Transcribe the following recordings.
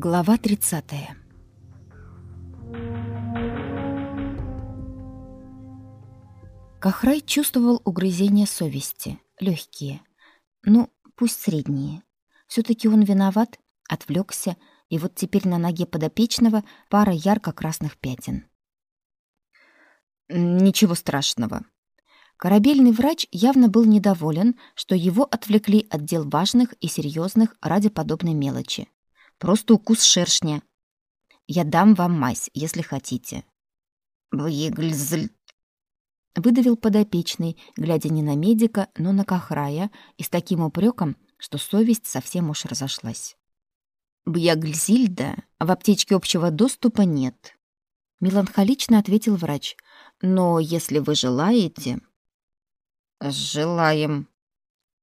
Глава 30. Кахрай чувствовал угрызения совести, легкие, ну, пусть средние. все таки он виноват, отвлекся, и вот теперь на ноге подопечного пара ярко-красных пятен. Ничего страшного. Корабельный врач явно был недоволен, что его отвлекли от дел важных и серьезных ради подобной мелочи. Просто укус шершня. Я дам вам мазь, если хотите. Выглзль. Выдавил подопечный, глядя не на медика, но на Кахрая, и с таким упреком, что совесть совсем уж разошлась. «Бьягльзильда, в аптечке общего доступа нет», — меланхолично ответил врач. «Но если вы желаете...» «Желаем».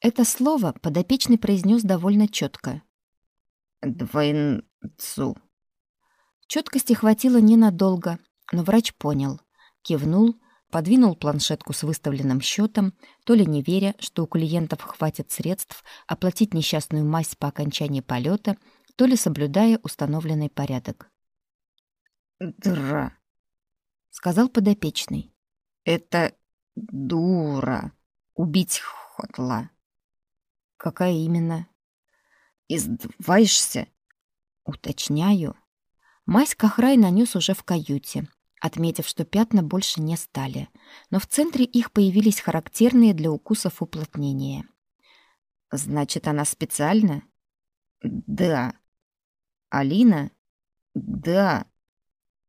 Это слово подопечный произнес довольно четко двойнцу. Четкости хватило ненадолго, но врач понял, кивнул, подвинул планшетку с выставленным счетом, то ли не веря, что у клиентов хватит средств оплатить несчастную мазь по окончании полета, то ли соблюдая установленный порядок. «Дра», — сказал подопечный. «Это дура. Убить хотла». «Какая именно?» Издеваешься?» «Уточняю». Мазь Кахрай нанес уже в каюте, отметив, что пятна больше не стали, но в центре их появились характерные для укусов уплотнения. «Значит, она специально?» «Да». «Алина?» «Да».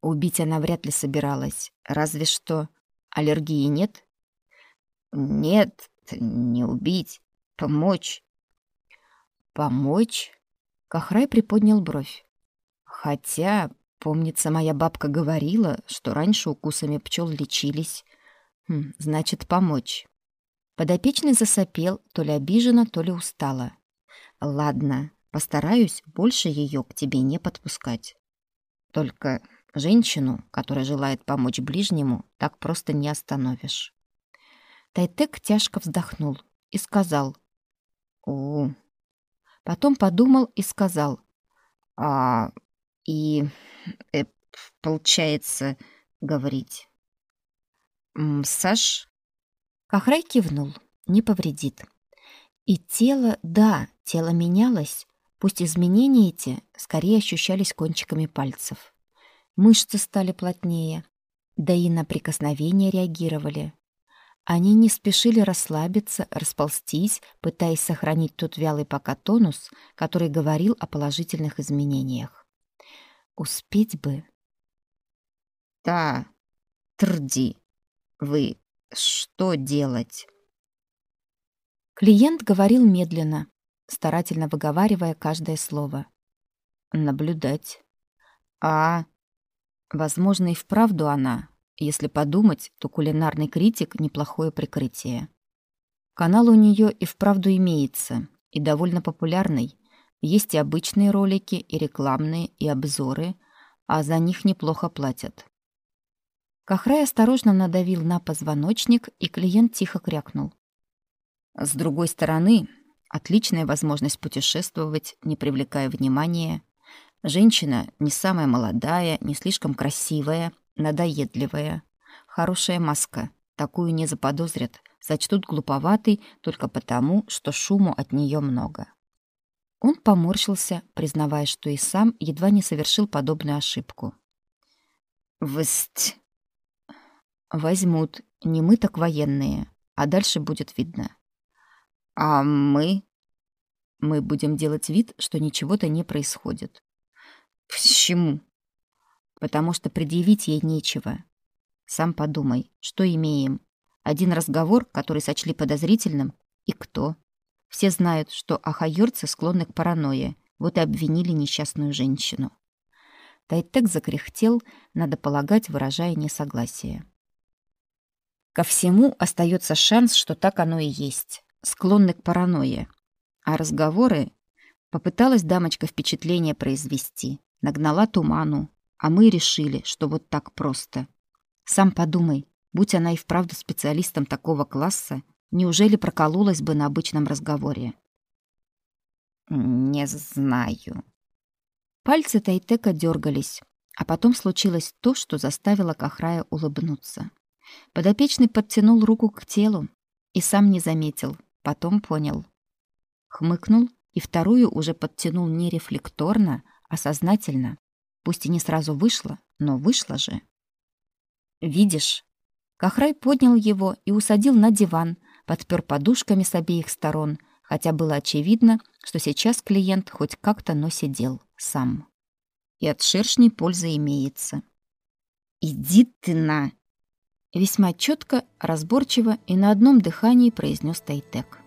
Убить она вряд ли собиралась, разве что аллергии нет? «Нет, не убить, помочь». Помочь? Кахрай приподнял бровь. Хотя, помнится, моя бабка говорила, что раньше укусами пчел лечились. Хм, значит, помочь. Подопечный засопел, то ли обиженно, то ли устало. Ладно, постараюсь больше ее к тебе не подпускать. Только женщину, которая желает помочь ближнему, так просто не остановишь. Тайтек тяжко вздохнул и сказал: "О, Потом подумал и сказал. «А, и, э, получается, говорить. Саш?» Кахрай кивнул. Не повредит. И тело, да, тело менялось, пусть изменения эти скорее ощущались кончиками пальцев. Мышцы стали плотнее, да и на прикосновения реагировали. Они не спешили расслабиться, расползтись, пытаясь сохранить тот вялый пока тонус, который говорил о положительных изменениях. Успеть бы. Да, трди. Вы что делать? Клиент говорил медленно, старательно выговаривая каждое слово. Наблюдать. А, возможно, и вправду она, если подумать, то кулинарный критик — неплохое прикрытие. Канал у нее и вправду имеется, и довольно популярный. Есть и обычные ролики, и рекламные, и обзоры, а за них неплохо платят. Кахрай осторожно надавил на позвоночник, и клиент тихо крякнул. С другой стороны, отличная возможность путешествовать, не привлекая внимания. Женщина не самая молодая, не слишком красивая — надоедливая. Хорошая маска. Такую не заподозрят. Сочтут глуповатой только потому, что шуму от нее много. Он поморщился, признавая, что и сам едва не совершил подобную ошибку. «Всть...» «Возьмут. Не мы, так военные. А дальше будет видно». «А мы...» «Мы будем делать вид, что ничего-то не происходит». «Почему?» Потому что предъявить ей нечего. Сам подумай, что имеем? Один разговор, который сочли подозрительным, и кто? Все знают, что ахайорцы склонны к паранойе, вот и обвинили несчастную женщину. Тайтек закряхтел, надо полагать, выражая несогласие. Ко всему остается шанс, что так оно и есть. Склонны к паранойе. А разговоры... Попыталась дамочка впечатление произвести. Нагнала туману, а мы решили, что вот так просто. Сам подумай, будь она и вправду специалистом такого класса, неужели прокололась бы на обычном разговоре? Не знаю. Пальцы Тайтека дергались, а потом случилось то, что заставило Кахрая улыбнуться. Подопечный подтянул руку к телу и сам не заметил, потом понял. Хмыкнул и вторую уже подтянул не рефлекторно, а сознательно. Пусть и не сразу вышло, но вышло же. «Видишь?» Кахрай поднял его и усадил на диван, подпер подушками с обеих сторон, хотя было очевидно, что сейчас клиент хоть как-то, но сидел сам. И от шершней польза имеется. «Иди ты на!» Весьма четко, разборчиво и на одном дыхании произнес Тайтек.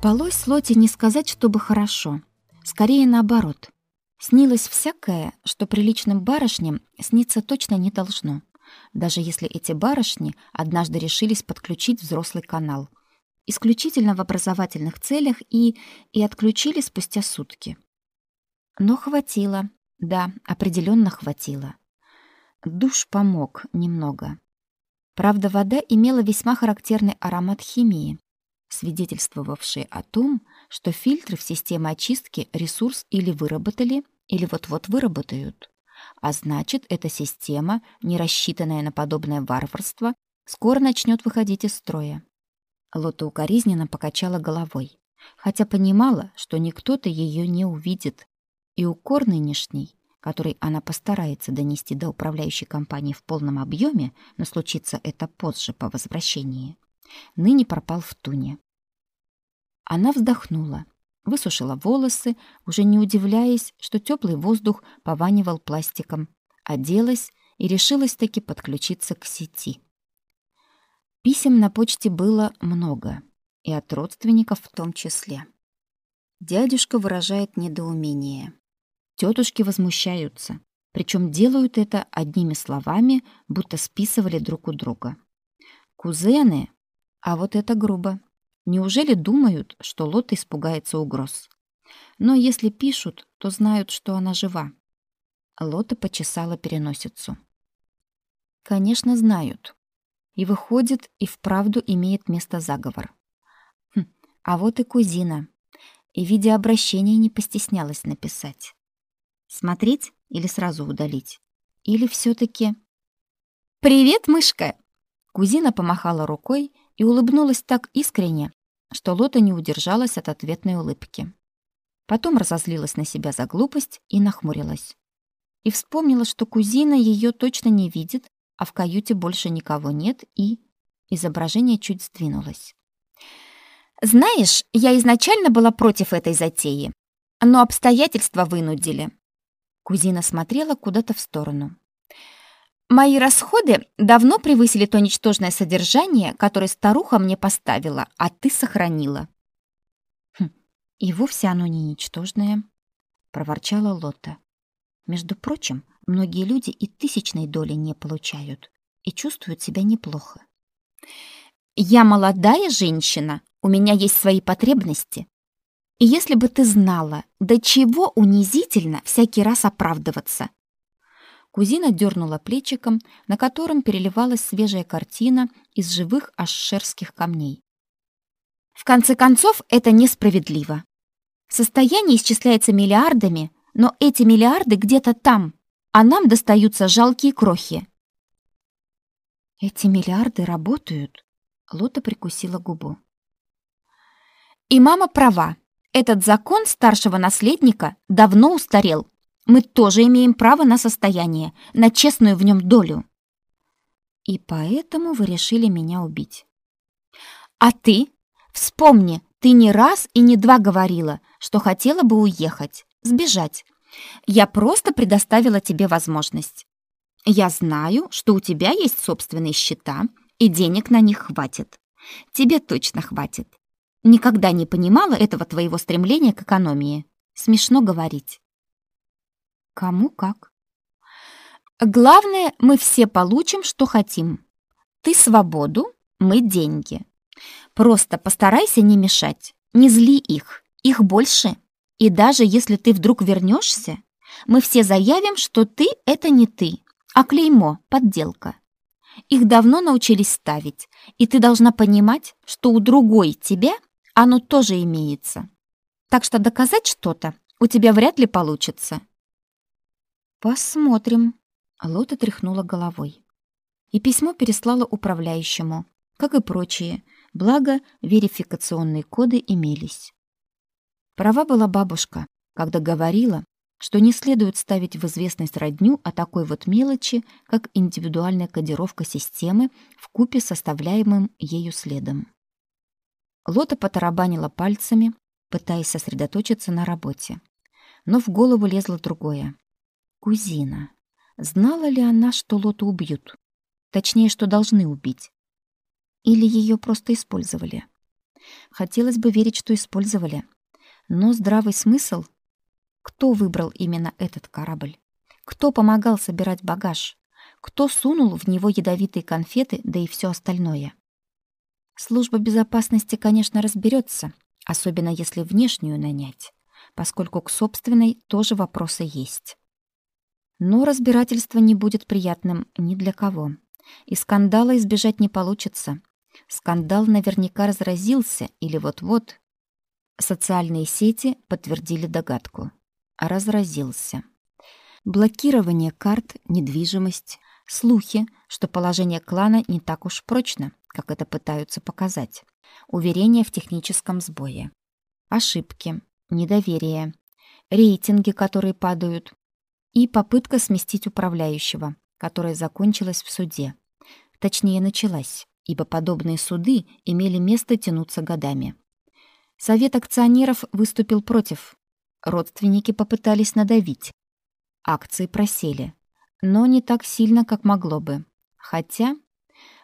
Спалось Слоте не сказать, чтобы хорошо. Скорее наоборот. Снилось всякое, что приличным барышням сниться точно не должно. Даже если эти барышни однажды решились подключить взрослый канал. Исключительно в образовательных целях и... и отключили спустя сутки. Но хватило. Да, определенно хватило. Душ помог немного. Правда, вода имела весьма характерный аромат химии, свидетельствовавшие о том, что фильтры в системе очистки ресурс или выработали, или вот-вот выработают. А значит, эта система, не рассчитанная на подобное варварство, скоро начнет выходить из строя. Лота укоризненно покачала головой, хотя понимала, что никто-то ее не увидит. И укор нынешний, который она постарается донести до управляющей компании в полном объеме, но случится это позже по возвращении, ныне пропал в туне. Она вздохнула, высушила волосы, уже не удивляясь, что теплый воздух пованивал пластиком, оделась и решилась таки подключиться к сети. Писем на почте было много, и от родственников в том числе. Дядюшка выражает недоумение. Тетушки возмущаются, причем делают это одними словами, будто списывали друг у друга. Кузены а вот это грубо. Неужели думают, что Лот испугается угроз? Но если пишут, то знают, что она жива. Лота почесала переносицу. Конечно, знают. И выходит, и вправду имеет место заговор. Хм, а вот и кузина. И, видя обращение, не постеснялась написать. Смотреть или сразу удалить? Или все таки «Привет, мышка!» Кузина помахала рукой и улыбнулась так искренне, что Лота не удержалась от ответной улыбки. Потом разозлилась на себя за глупость и нахмурилась. И вспомнила, что кузина ее точно не видит, а в каюте больше никого нет, и изображение чуть сдвинулось. Знаешь, я изначально была против этой затеи, но обстоятельства вынудили. Кузина смотрела куда-то в сторону. Мои расходы давно превысили то ничтожное содержание, которое старуха мне поставила, а ты сохранила. Хм, и вовсе оно не ничтожное, проворчала Лота. Между прочим, многие люди и тысячной доли не получают и чувствуют себя неплохо. Я молодая женщина, у меня есть свои потребности. И если бы ты знала, до чего унизительно всякий раз оправдываться, Кузина дернула плечиком, на котором переливалась свежая картина из живых ашшерских камней. В конце концов, это несправедливо. Состояние исчисляется миллиардами, но эти миллиарды где-то там, а нам достаются жалкие крохи. Эти миллиарды работают, Лота прикусила губу. И мама права. Этот закон старшего наследника давно устарел мы тоже имеем право на состояние, на честную в нем долю. И поэтому вы решили меня убить. А ты? Вспомни, ты не раз и не два говорила, что хотела бы уехать, сбежать. Я просто предоставила тебе возможность. Я знаю, что у тебя есть собственные счета, и денег на них хватит. Тебе точно хватит. Никогда не понимала этого твоего стремления к экономии. Смешно говорить. Кому как. Главное, мы все получим, что хотим. Ты свободу, мы деньги. Просто постарайся не мешать. Не зли их, их больше. И даже если ты вдруг вернешься, мы все заявим, что ты — это не ты, а клеймо, подделка. Их давно научились ставить, и ты должна понимать, что у другой тебя оно тоже имеется. Так что доказать что-то у тебя вряд ли получится. Посмотрим. Лота тряхнула головой. И письмо переслала управляющему, как и прочие, благо верификационные коды имелись. Права была бабушка, когда говорила, что не следует ставить в известность родню о такой вот мелочи, как индивидуальная кодировка системы в купе составляемым ею следом. Лота потарабанила пальцами, пытаясь сосредоточиться на работе. Но в голову лезло другое. Кузина. Знала ли она, что Лоту убьют? Точнее, что должны убить. Или ее просто использовали? Хотелось бы верить, что использовали. Но здравый смысл... Кто выбрал именно этот корабль? Кто помогал собирать багаж? Кто сунул в него ядовитые конфеты, да и все остальное? Служба безопасности, конечно, разберется, особенно если внешнюю нанять, поскольку к собственной тоже вопросы есть. Но разбирательство не будет приятным ни для кого. И скандала избежать не получится. Скандал наверняка разразился или вот-вот. Социальные сети подтвердили догадку. Разразился. Блокирование карт, недвижимость, слухи, что положение клана не так уж прочно, как это пытаются показать. Уверения в техническом сбое. Ошибки, недоверие, рейтинги, которые падают, и попытка сместить управляющего, которая закончилась в суде. Точнее, началась ибо подобные суды имели место тянуться годами. Совет акционеров выступил против. Родственники попытались надавить. Акции просели, но не так сильно, как могло бы. Хотя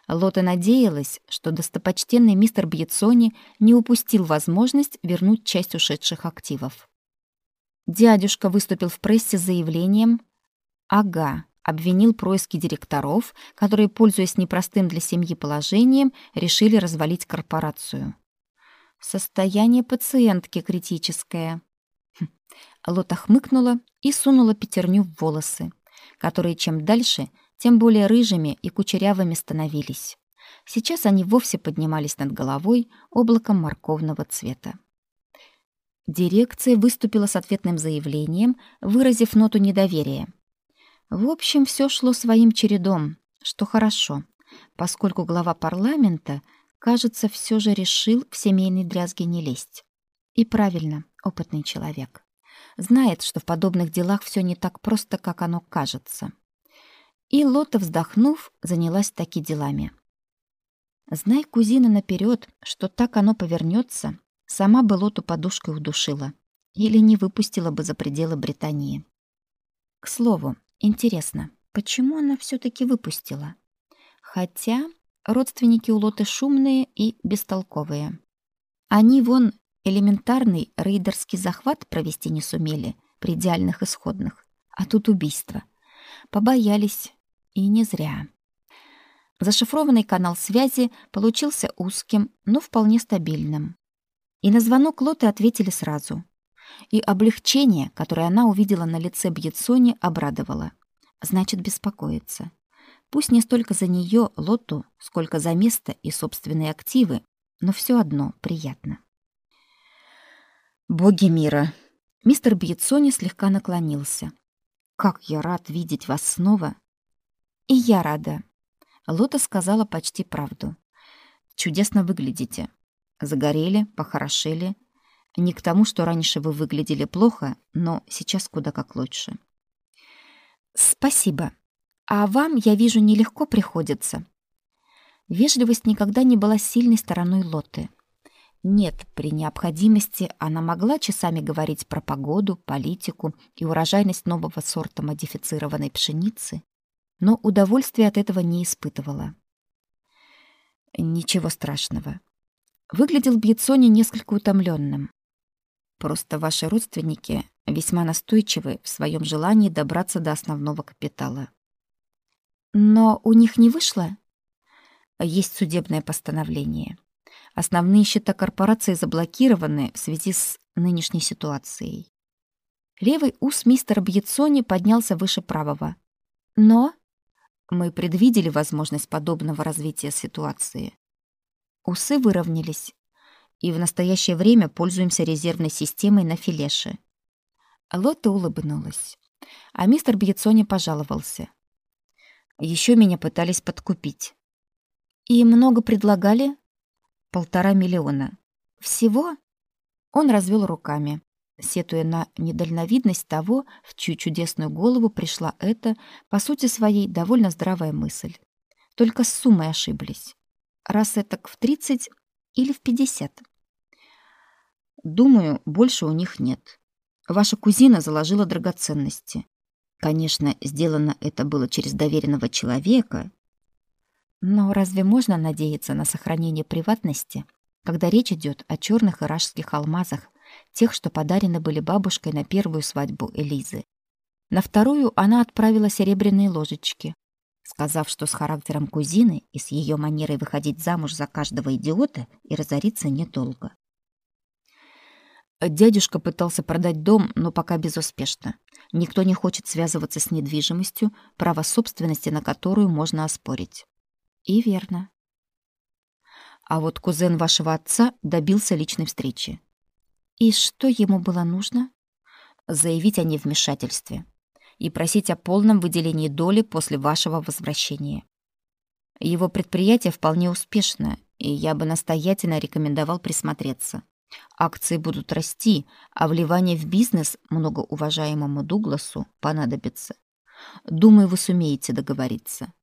Лота надеялась, что достопочтенный мистер Бьецони не упустил возможность вернуть часть ушедших активов. Дядюшка выступил в прессе с заявлением «Ага, обвинил происки директоров, которые, пользуясь непростым для семьи положением, решили развалить корпорацию. Состояние пациентки критическое. Хм. Лота хмыкнула и сунула пятерню в волосы, которые чем дальше, тем более рыжими и кучерявыми становились. Сейчас они вовсе поднимались над головой облаком морковного цвета. Дирекция выступила с ответным заявлением, выразив ноту недоверия. В общем, все шло своим чередом, что хорошо, поскольку глава парламента, кажется, все же решил в семейные дрязги не лезть. И правильно, опытный человек. Знает, что в подобных делах все не так просто, как оно кажется. И Лота, вздохнув, занялась таки делами. Знай, кузина, наперед, что так оно повернется, сама бы Лоту подушкой удушила или не выпустила бы за пределы Британии. К слову, Интересно, почему она все-таки выпустила? Хотя родственники у Лоты шумные и бестолковые. Они вон элементарный рейдерский захват провести не сумели при идеальных исходных, а тут убийство. Побоялись, и не зря. Зашифрованный канал связи получился узким, но вполне стабильным. И на звонок Лоты ответили сразу — и облегчение, которое она увидела на лице Бьетсони, обрадовало. Значит, беспокоится. Пусть не столько за нее, Лотту, сколько за место и собственные активы, но все одно приятно. «Боги мира!» Мистер Бьетсони слегка наклонился. «Как я рад видеть вас снова!» «И я рада!» Лота сказала почти правду. «Чудесно выглядите. Загорели, похорошели, не к тому, что раньше вы выглядели плохо, но сейчас куда как лучше. Спасибо. А вам, я вижу, нелегко приходится. Вежливость никогда не была сильной стороной Лоты. Нет, при необходимости она могла часами говорить про погоду, политику и урожайность нового сорта модифицированной пшеницы, но удовольствия от этого не испытывала. Ничего страшного. Выглядел Бьетсони несколько утомленным. Просто ваши родственники весьма настойчивы в своем желании добраться до основного капитала. Но у них не вышло? Есть судебное постановление. Основные счета корпорации заблокированы в связи с нынешней ситуацией. Левый ус мистера Бьетсони поднялся выше правого. Но мы предвидели возможность подобного развития ситуации. Усы выровнялись, и в настоящее время пользуемся резервной системой на филеше. Лотта улыбнулась, а мистер Бьетсони пожаловался. Еще меня пытались подкупить. И много предлагали? Полтора миллиона. Всего? Он развел руками, сетуя на недальновидность того, в чью чудесную голову пришла эта, по сути своей, довольно здравая мысль. Только с суммой ошиблись. Раз это в 30 или в 50. Думаю, больше у них нет. Ваша кузина заложила драгоценности. Конечно, сделано это было через доверенного человека, но разве можно надеяться на сохранение приватности, когда речь идет о черных иражских алмазах, тех, что подарены были бабушкой на первую свадьбу Элизы? На вторую она отправила серебряные ложечки, сказав, что с характером кузины и с ее манерой выходить замуж за каждого идиота и разориться недолго. Дядюшка пытался продать дом, но пока безуспешно. Никто не хочет связываться с недвижимостью, право собственности на которую можно оспорить. И верно. А вот кузен вашего отца добился личной встречи. И что ему было нужно? Заявить о невмешательстве и просить о полном выделении доли после вашего возвращения. Его предприятие вполне успешно, и я бы настоятельно рекомендовал присмотреться. Акции будут расти, а вливание в бизнес многоуважаемому Дугласу понадобится. Думаю, вы сумеете договориться.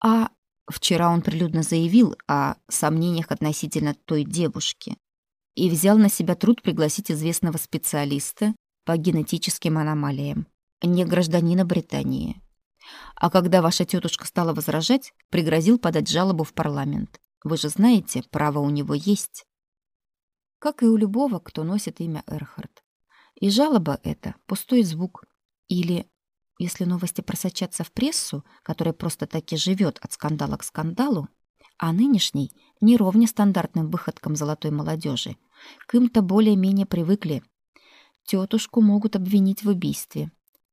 А Вчера он прилюдно заявил о сомнениях относительно той девушки и взял на себя труд пригласить известного специалиста по генетическим аномалиям, не гражданина Британии. А когда ваша тетушка стала возражать, пригрозил подать жалобу в парламент. Вы же знаете, право у него есть. Как и у любого, кто носит имя Эрхард. И жалоба эта — пустой звук или если новости просочатся в прессу, которая просто таки живет от скандала к скандалу, а нынешней не ровня стандартным выходкам золотой молодежи, к им-то более-менее привыкли. Тетушку могут обвинить в убийстве,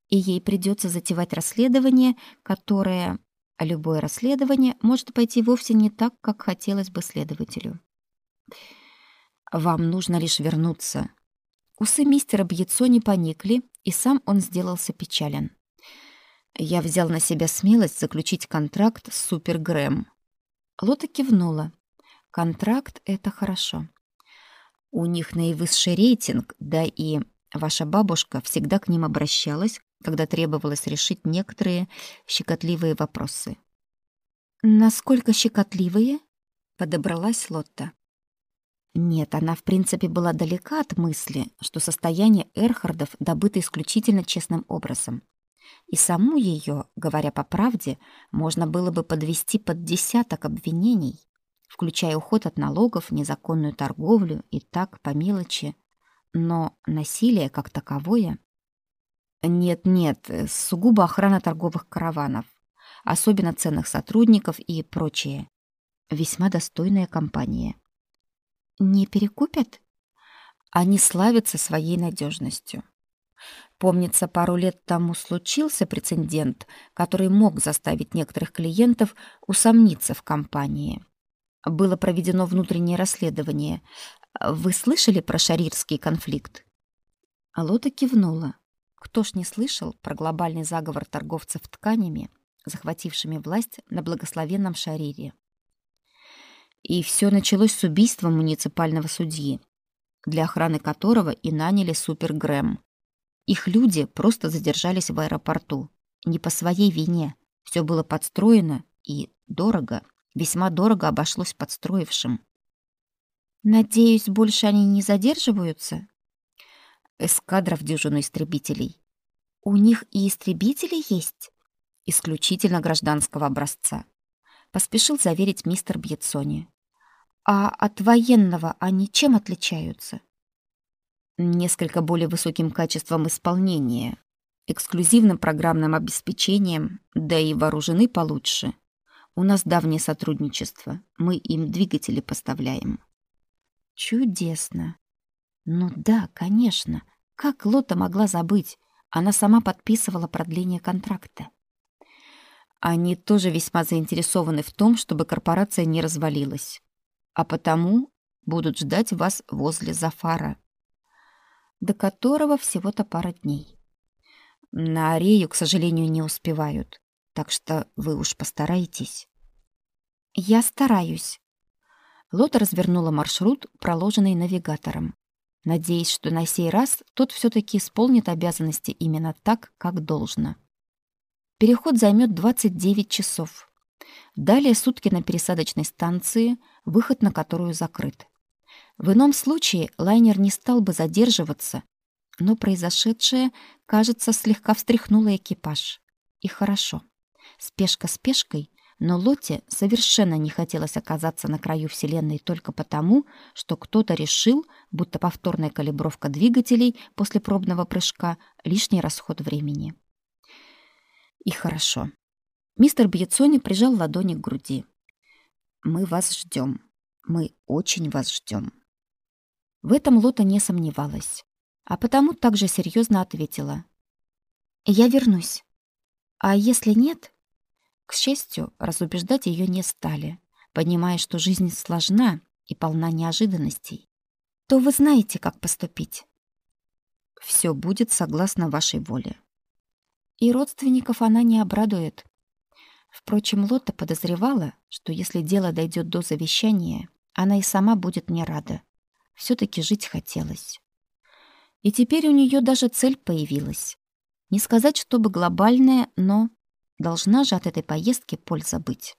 и ей придется затевать расследование, которое... любое расследование может пойти вовсе не так, как хотелось бы следователю. Вам нужно лишь вернуться. Усы мистера Бьецо поникли, и сам он сделался печален. Я взял на себя смелость заключить контракт с Супер Грэм. Лота кивнула. Контракт — это хорошо. У них наивысший рейтинг, да и ваша бабушка всегда к ним обращалась, когда требовалось решить некоторые щекотливые вопросы. «Насколько щекотливые?» — подобралась Лотта. Нет, она в принципе была далека от мысли, что состояние Эрхардов добыто исключительно честным образом. И саму ее, говоря по правде, можно было бы подвести под десяток обвинений, включая уход от налогов, незаконную торговлю и так по мелочи. Но насилие как таковое... Нет-нет, сугубо охрана торговых караванов, особенно ценных сотрудников и прочее. Весьма достойная компания. Не перекупят? Они славятся своей надежностью. Помнится, пару лет тому случился прецедент, который мог заставить некоторых клиентов усомниться в компании. Было проведено внутреннее расследование. Вы слышали про шарирский конфликт? Алота кивнула. Кто ж не слышал про глобальный заговор торговцев тканями, захватившими власть на благословенном Шарире? И все началось с убийства муниципального судьи, для охраны которого и наняли Супер Грэм, их люди просто задержались в аэропорту. Не по своей вине. Все было подстроено и дорого. Весьма дорого обошлось подстроившим. «Надеюсь, больше они не задерживаются?» Эскадра в дюжину истребителей. «У них и истребители есть?» «Исключительно гражданского образца», — поспешил заверить мистер Бьетсони. «А от военного они чем отличаются?» несколько более высоким качеством исполнения, эксклюзивным программным обеспечением, да и вооружены получше. У нас давнее сотрудничество, мы им двигатели поставляем. Чудесно. Ну да, конечно. Как Лота могла забыть? Она сама подписывала продление контракта. Они тоже весьма заинтересованы в том, чтобы корпорация не развалилась. А потому будут ждать вас возле Зафара, до которого всего-то пара дней. На Арею, к сожалению, не успевают, так что вы уж постарайтесь. Я стараюсь. Лота развернула маршрут, проложенный навигатором, надеясь, что на сей раз тот все таки исполнит обязанности именно так, как должно. Переход займет 29 часов. Далее сутки на пересадочной станции, выход на которую закрыт. В ином случае лайнер не стал бы задерживаться, но произошедшее, кажется, слегка встряхнуло экипаж. И хорошо. Спешка спешкой, но Лоте совершенно не хотелось оказаться на краю Вселенной только потому, что кто-то решил, будто повторная калибровка двигателей после пробного прыжка — лишний расход времени. И хорошо. Мистер Бьецони прижал ладони к груди. «Мы вас ждем. Мы очень вас ждем». В этом Лота не сомневалась, а потому также серьезно ответила. «Я вернусь. А если нет?» К счастью, разубеждать ее не стали, понимая, что жизнь сложна и полна неожиданностей. «То вы знаете, как поступить». «Все будет согласно вашей воле». И родственников она не обрадует. Впрочем, Лотта подозревала, что если дело дойдет до завещания, она и сама будет не рада все таки жить хотелось. И теперь у нее даже цель появилась. Не сказать, чтобы глобальная, но должна же от этой поездки польза быть.